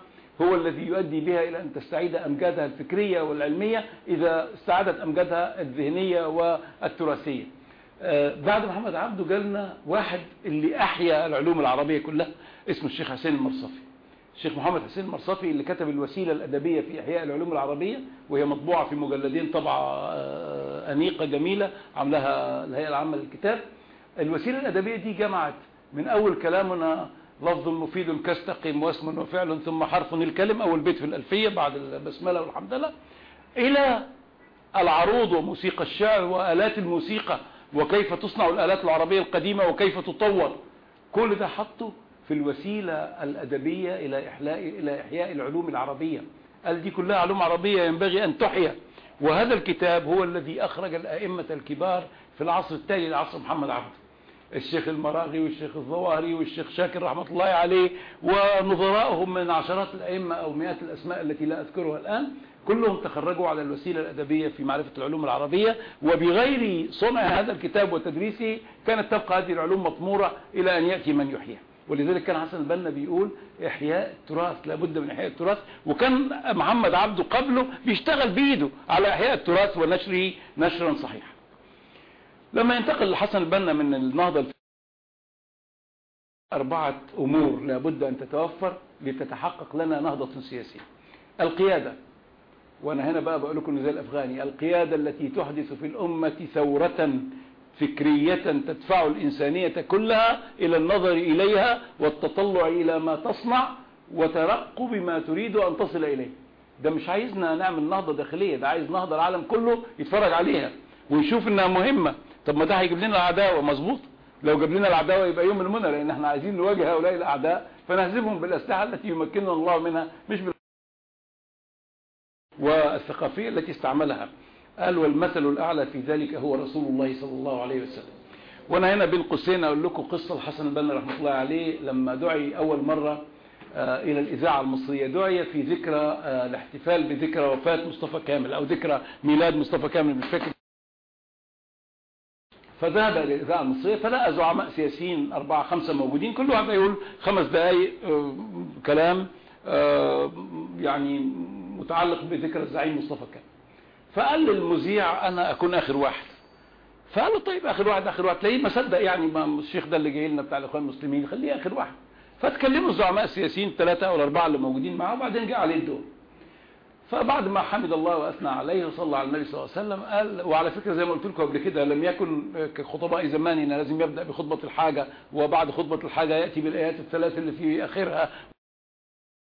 هو الذي يؤدي بها إلى أن تستعيد أمجادها الفكرية والعلمية إذا استعادت أمجادها الذهنية والتراثية. آه، بعد محمد عبده جالنا واحد اللي أحيا العلوم العربية كلها اسمه الشيخ حسين المرصفي. الشيخ محمد حسين المرصفي اللي كتب الوسيلة الأدبية في إحياء العلوم العربية وهي مطبوعة في مجلدين طبعة آه، أنيقة جميلة عملها الهيئة العامة للكتاب. الوسيلة الأدبية دي جمعت من أول كلامنا لفظ مفيد كاستقيم واسم وفعل ثم حرف الكلم أول بيت في الألفية بعد البسملة والحمدلة إلى العروض وموسيقى الشعر وآلات الموسيقى وكيف تصنع الآلات العربية القديمة وكيف تطور؟ كل ده حطه في الوسيلة الأدبية إلى, إحلاء إلى إحياء العلوم العربية. قال دي كلها علوم عربية ينبغي أن تحيا. وهذا الكتاب هو الذي أخرج الأئمة الكبار في العصر التالي لعصر محمد عبد. الشيخ المراغي والشيخ الظواهري والشيخ شاكر رحمة الله عليه ونظرائهم من عشرات الأئمة أو مئات الأسماء التي لا أذكرها الآن. كلهم تخرجوا على الوسيلة الأدبية في معرفة العلوم العربية وبغير صنع هذا الكتاب وتدريسه كانت تبقى هذه العلوم مطمورة إلى أن يأتي من يحيى. ولذلك كان حسن البنا بيقول إحياء التراث لابد من إحياء التراث. وكان محمد عبده قبله بيشتغل بإيده على إحياء التراث ونشره نشرا صحيحا. لما ينتقل حسن البنا من النهضة أربعة أمور لابد أن تتوفر لتتحقق لنا نهضة سياسية. القيادة. وأنا هنا بقى بقول لكم زي الأفغاني القيادة التي تحدث في الأمة ثورة فكرية تدفع الإنسانية كلها إلى النظر إليها والتطلع إلى ما تصنع وترقب ما تريد أن تصل إليه. ده مش عايزنا نعمل نهضة داخلية ده عايز نهضة العالم كله يتفرج عليها ويشوف إنها مهمة. طب ما ده هيجيب لنا العداوة. مظبوط. لو جاب لنا العداوة يبقى يوم المنى لأن إحنا عايزين نواجه هؤلاء الأعداء فنهزمهم بالأسلحة التي يمكننا الله منها مش بال... والثقافية التي استعملها. قال والمثل الأعلى في ذلك هو رسول الله صلى الله عليه وسلم. وأنا هنا بين قوسين أقول لكم قصة الحسن البنا رحمة الله عليه. لما دعي أول مرة آه، إلى الإذاعة المصرية دعي في ذكرى آه، الاحتفال بذكرى وفاة مصطفى كامل أو ذكرى ميلاد مصطفى كامل مش فاكر. فذهب إلى الإذاعة المصرية فلقى زعماء سياسيين أربعة خمسة موجودين كل واحد يقول خمس دقائق آه، كلام يعني متعلق بذكرى الزعيم مصطفى كامل فقال للمذيع أنا أكون آخر واحد. فقال له طيب آخر واحد آخر واحد. تلاقيه ما صدق يعني ما الشيخ ده اللي جاي لنا بتاع الإخوان المسلمين خليه آخر واحد. فتكلموا الزعماء السياسيين الثلاثه أو الأربعة اللي موجودين معاه وبعدين جه عليه الدور. فبعد ما حمد الله وأثنى عليه وصلى على النبي صلى الله عليه وسلم قال وعلى فكرة زي ما قلت لكم قبل كده لم يكن كخطباء زماننا لازم يبدأ بخطبة الحاجة وبعد خطبة الحاجة يأتي بالآيات الثلاث اللي في آخرها.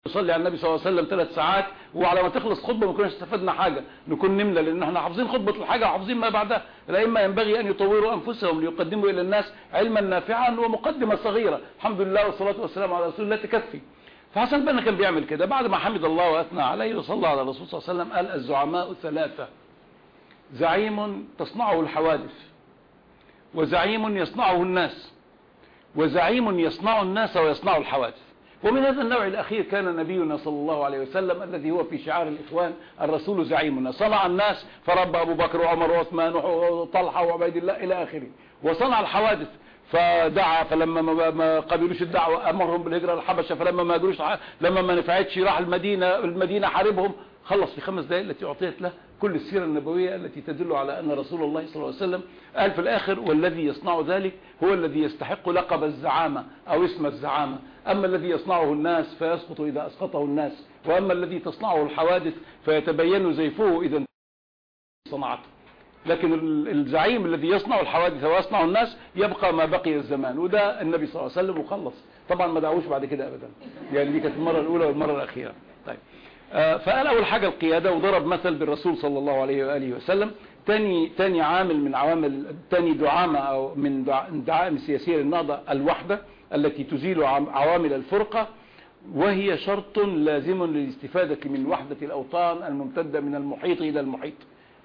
نصلي على النبي صلى الله عليه وسلم ثلاث ساعات وعلى ما تخلص خطبة ما كناش استفدنا حاجة. نكون نمنا لأن إحنا حافظين خطبة الحاجة وحافظين ما بعدها. الائمه ينبغي أن يطوروا أنفسهم ليقدموا إلى الناس علما نافعا ومقدمه صغيره الحمد لله والصلاة والسلام على رسول الله تكفي. فحسن البنا كان بيعمل كده. بعد ما حمد الله وأثنى عليه وصلى على الرسول صلى الله عليه وسلم قال الزعماء ثلاثة. زعيم تصنعه الحوادث وزعيم يصنعه الناس وزعيم يصنع الناس ويصنع الحوادث. ومن هذا النوع الأخير كان نبينا صلى الله عليه وسلم الذي هو في شعار الإخوان الرسول زعيمنا. صنع الناس فرب أبو بكر وعمر وعثمان وطلحة وعبيد الله إلى آخره. وصنع الحوادث. فدعا فلما ما قبلوش الدعوة أمرهم بالهجرة للحبشة فلما ما قالوش لما ما نفعتش راح المدينة المدينة حاربهم. خلص في خمس دقائق التي أعطيت له كل السيرة النبوية التي تدل على أن رسول الله صلى الله عليه وسلم قال في الآخر والذي يصنع ذلك هو الذي يستحق لقب الزعامة أو اسم الزعامة. أما الذي يصنعه الناس فيسقط إذا أسقطه الناس وأما الذي تصنعه الحوادث فيتبين زيفه إذا صنعته لكن الزعيم الذي يصنع الحوادث ويصنع الناس يبقى ما بقي الزمان وده النبي صلى الله عليه وسلم وخلص. طبعا ما دعوش بعد كده أبدا. يعني دي كانت المرة الأولى والمرة الأخيرة. طيب. آه، فقال أول حاجة القيادة وضرب مثل بالرسول صلى الله عليه وآله وسلم. تاني, تاني عامل من عوامل تاني دعامة أو من دعائم السياسية للنهضة الوحدة التي تزيل عوامل الفرقة وهي شرط لازم للاستفادة من وحدة الأوطان الممتدة من المحيط إلى المحيط.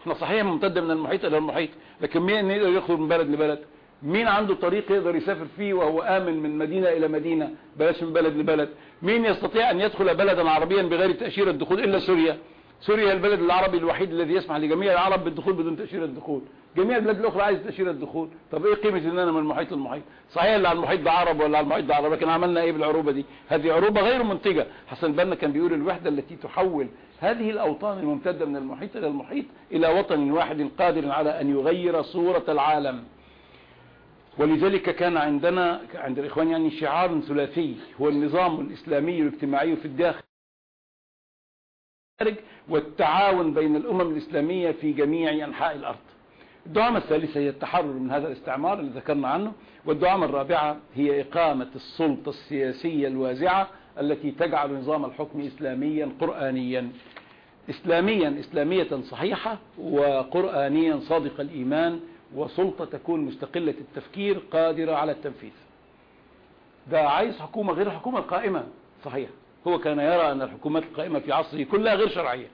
إحنا صحيح ممتدة من المحيط إلى المحيط لكن مين يقدر يخرج من بلد لبلد؟ مين عنده طريق يقدر يسافر فيه وهو آمن من مدينة إلى مدينة؟ بلاش من بلد لبلد. مين يستطيع أن يدخل بلدا عربيا بغير تأشيرة الدخول إلا سوريا؟ سوريا البلد العربي الوحيد الذي يسمح لجميع العرب بالدخول بدون تأشيرة الدخول. جميع البلاد الأخرى عايز تأشيرة الدخول. طب إيه قيمة إن أنا من المحيط للمحيط؟ صحيح اللي على المحيط ده عرب ولا على المحيط ده عرب لكن عملنا إيه بالعروبة دي؟ هذه عروبة غير منتجة. حسن بنا كان بيقول الوحدة التي تحول هذه الأوطان الممتدة من المحيط إلى المحيط إلى وطن واحد قادر على أن يغير صورة العالم. ولذلك كان عندنا عند الإخوان يعني شعار ثلاثي هو النظام الإسلامي الاجتماعي في الداخل. والتعاون بين الأمم الإسلامية في جميع أنحاء الأرض. الدعامة الثالثة هي التحرر من هذا الاستعمار اللي ذكرنا عنه. والدعامة الرابعة هي إقامة السلطة السياسية الوازعة التي تجعل نظام الحكم إسلاميا قرآنيا. إسلاميا إسلامية صحيحة وقرآنيا صادق الإيمان وسلطة تكون مستقلة التفكير قادرة على التنفيذ. ده عايز حكومة غير الحكومة القائمة صحيح. هو كان يرى أن الحكومات القائمة في عصره كلها غير شرعية.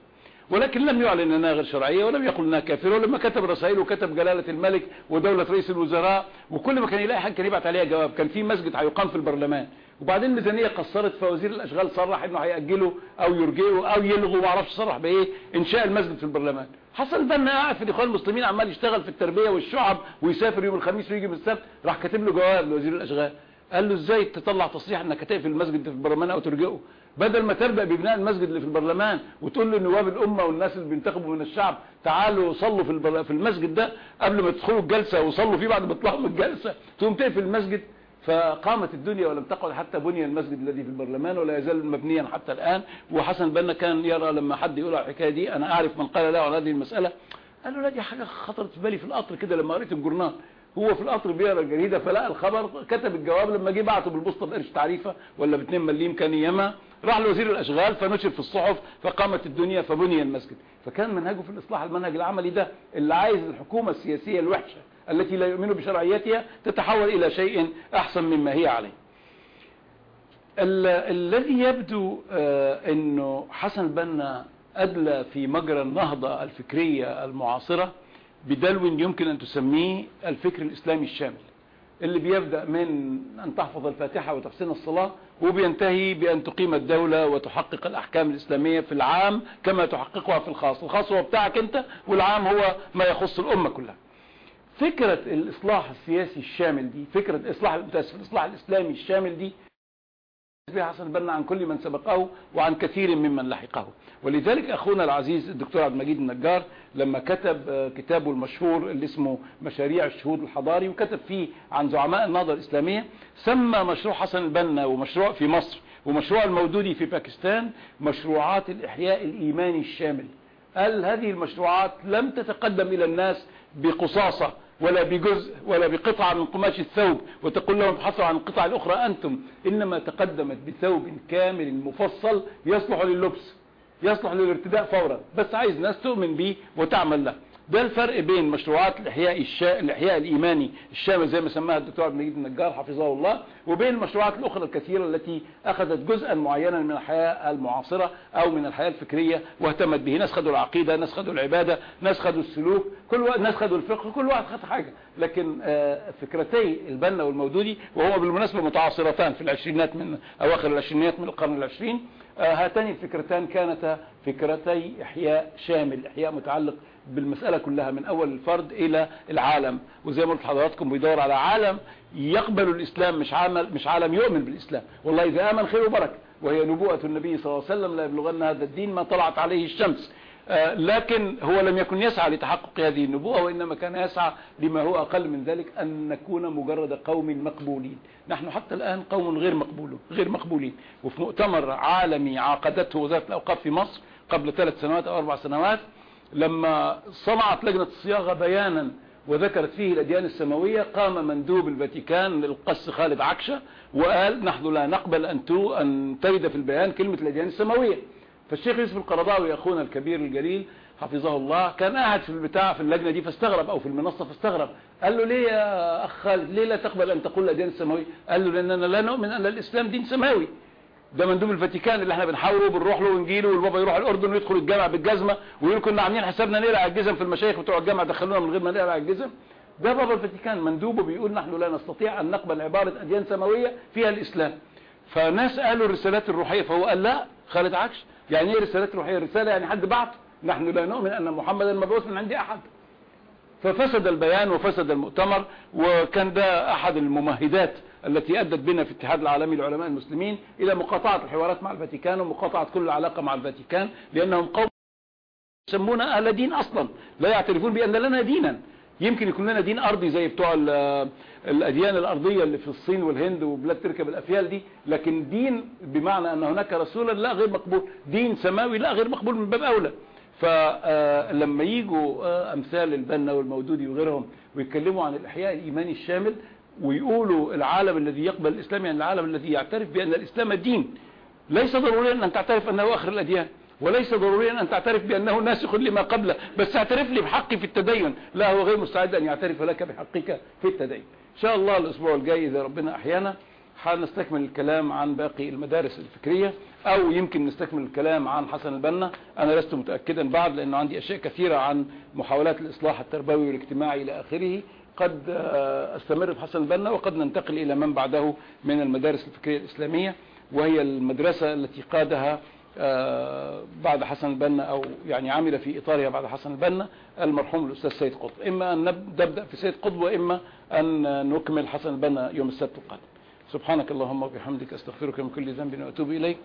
ولكن لم يعلن أنها غير شرعية ولم يقل أنها كافرة ولما كتب رسائل وكتب جلالة الملك ودولة رئيس الوزراء وكل ما كان يلاقي حاجة كان يبعت عليها جواب. كان في مسجد هيقام في البرلمان. وبعدين الميزانيه قصرت فوزير الأشغال صرح إنه هيأجله أو يرجئه أو يلغوا ما أعرفش صرح بإيه إنشاء المسجد في البرلمان. حصل ده إن قاعد في الاخوان المسلمين عمال يشتغل في التربية والشعب ويسافر يوم الخميس ويجي من السبت راح كاتب له جواب لوزير الأشغال. قال له إزاي تطلع تصريح إنك هتقفل المسجد في البرلمان أو ترجئه بدل ما تبدا ببناء المسجد اللي في البرلمان وتقول لنواب الأمة والناس اللي بينتخبوا من الشعب تعالوا صلوا في في المسجد ده قبل ما تدخلوا الجلسة وصلوا فيه بعد ما تطلعوا من الجلسة تقوم تقفل المسجد فقامت الدنيا ولم تقعد حتى بني المسجد الذي في البرلمان ولا يزال مبنيا حتى الآن. وحسن بنا كان يرى لما حد يقول على الحكاية دي أنا أعرف من قال له عن هذه المسألة. قال له لا دي حاجة خطرت في بالي في القطر كده لما قريت الجورنال هو في القطر بيقرأ الجريدة فلقى الخبر كتب الجواب لما جه بعته بالبوسطه بقرش تعريفة ولا ب 2 مليم كان ياما. راح لوزير الأشغال فنشر في الصحف فقامت الدنيا فبني المسجد. فكان منهجه في الإصلاح المنهج العملي ده اللي عايز الحكومة السياسية الوحشة التي لا يؤمن بشرعيتها تتحول إلى شيء أحسن مما هي عليه. الذي يبدو آه، إنه حسن البنا أدلى في مجرى النهضة الفكرية المعاصرة بدلو يمكن أن تسميه الفكر الإسلامي الشامل اللي بيبدأ من أن تحفظ الفاتحة وتحسين الصلاة وبينتهي بأن تقيم الدولة وتحقق الأحكام الإسلامية في العام كما تحققها في الخاص. الخاص هو بتاعك أنت والعام هو ما يخص الأمة كلها. فكرة الإصلاح السياسي الشامل دي فكرة الإصلاح, الإصلاح الإسلامي الشامل دي بها حسن البنا عن كل من سبقه وعن كثير ممن لحقه. ولذلك أخونا العزيز الدكتور عبد المجيد النجار لما كتب آه، كتابه المشهور اللي اسمه مشاريع الشهود الحضاري وكتب فيه عن زعماء النهضة الإسلامية سمى مشروع حسن البنا ومشروع في مصر ومشروع المودودي في باكستان مشروعات الإحياء الإيماني الشامل. قال هذه المشروعات لم تتقدم إلى الناس بقصاصة ولا بجزء ولا بقطعة من قماش الثوب وتقول لهم ابحثوا عن القطع الأخرى أنتم. إنما تقدمت بثوب كامل مفصل يصلح لللبس يصلح للارتداء فورا. بس عايز ناس تؤمن به وتعمل له. ده الفرق بين مشروعات الإحياء, الشا... الإحياء الإيماني الشامل زي ما سماها الدكتور عبد المجيد النجار حفظه الله وبين المشروعات الأخرى الكثيرة التي أخذت جزءا معينا من الحياة المعاصرة أو من الحياة الفكرية واهتمت به. ناس خدوا العقيدة ناس خدوا العبادة ناس خدوا السلوك كل و... ناس خدوا الفقه كل واحد خد حاجة. لكن آه، فكرتي البنا والمودودي وهما بالمناسبة متعاصرتان في العشرينات من أواخر العشرينات من القرن العشرين هاتان الفكرتان كانتا فكرتي إحياء شامل إحياء متعلق بالمسألة كلها من أول الفرد إلى العالم. وزي ما قلت حضراتكم بيدور على عالم يقبل الإسلام مش عالم, مش عالم يؤمن بالإسلام. والله إذا آمن خير وبركة. وهي نبوءة النبي صلى الله عليه وسلم لا يبلغن هذا الدين ما طلعت عليه الشمس. آه، لكن هو لم يكن يسعى لتحقق هذه النبوة وإنما كان يسعى لما هو أقل من ذلك أن نكون مجرد قوم مقبولين. نحن حتى الآن قوم غير مقبولون غير مقبولين. وفي مؤتمر عالمي عقدته وزارة الأوقاف في مصر قبل ثلاث سنوات أو أربع سنوات لما صنعت لجنة الصياغة بيانا وذكرت فيه الأديان السماوية قام مندوب الفاتيكان القس خالد عكشة وقال نحن لا نقبل أن ترد في البيان كلمة الأديان السماوية. فالشيخ يوسف القرضاوي أخونا الكبير الجليل حفظه الله كان قاعد في البتاع في اللجنة دي فاستغرب أو في المنصة فاستغرب. قال له ليه يا أخ خالد ليه لا تقبل أن تقول الأديان السماوي قال له لأننا لا نؤمن أن الإسلام دين سماوي. ده مندوب الفاتيكان اللي إحنا بنحاوره بنروح له ونجي له والبابا يروح الأردن ويدخل الجامع بالجزمة ويقول كنا عاملين حسابنا نقلع الجزم في المشايخ بتوع الجامع دخلونا من غير ما نقلع الجزم. ده بابا الفاتيكان مندوبه بيقول نحن لا نستطيع أن نقبل عبارة اديان سماوية فيها الإسلام. فناس قالوا الرسالات الروحية فهو قال لا خالد عكش. يعني إيه رسالات روحيه رسالة يعني حد بعث؟ نحن لا نؤمن أن محمدا مبعوث من عند أحد ففسد البيان وفسد المؤتمر وكان ده أحد الممهدات التي أدت بنا في الاتحاد العالمي للعلماء المسلمين إلى مقاطعة الحوارات مع الفاتيكان ومقاطعة كل العلاقه مع الفاتيكان لأنهم قوم يسمون أهل دين أصلا لا يعترفون بأن لنا دينا يمكن يكون لنا دين أرضي زي بتوع الأديان الأرضية اللي في الصين والهند وبلاد تركب الأفيال دي لكن دين بمعنى أن هناك رسولا لا غير مقبول دين سماوي لا غير مقبول من باب أولى. فلما آه، يجوا آه، أمثال البنا والمودودي وغيرهم ويتكلموا عن الإحياء الإيماني الشامل ويقولوا العالم الذي يقبل الإسلام يعني العالم الذي يعترف بأن الإسلام دين ليس ضروريا أن تعترف أنه آخر الأديان وليس ضروريا أن تعترف بأنه ناسخ لما قبله بس اعترف لي بحقي في التدين لا هو غير مستعد أن يعترف لك بحقك في التدين. إن شاء الله الأسبوع الجاي إذا ربنا أحيانا هنستكمل الكلام عن باقي المدارس الفكرية أو يمكن نستكمل الكلام عن حسن البنا. أنا لست متأكدا بعد لأنه عندي أشياء كثيرة عن محاولات الإصلاح التربوي والاجتماعي إلى آخره. قد آه، أستمر في حسن البنا وقد ننتقل إلى من بعده من المدارس الفكرية الإسلامية وهي المدرسة التي قادها آه، بعد حسن البنا أو يعني عمل في إطارها بعد حسن البنا المرحوم الأستاذ سيد قطب. إما أن نبدأ في سيد قطب وإما أن نكمل حسن البنا يوم السبت القادم. سبحانك اللهم وبحمدك أستغفرك من كل ذنب وأتوب إليك.